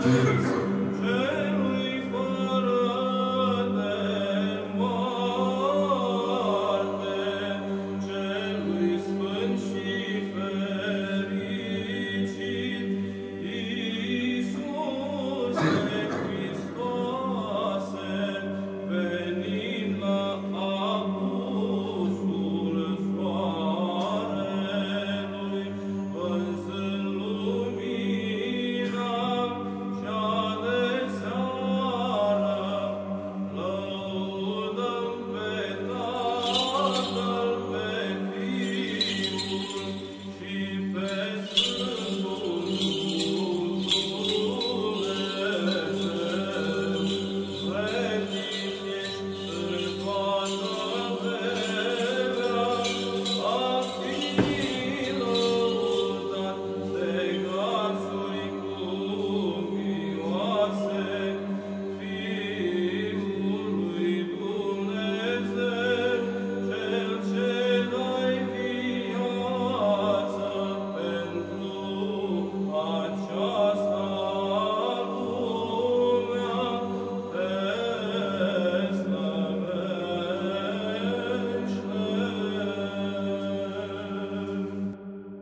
Beautiful.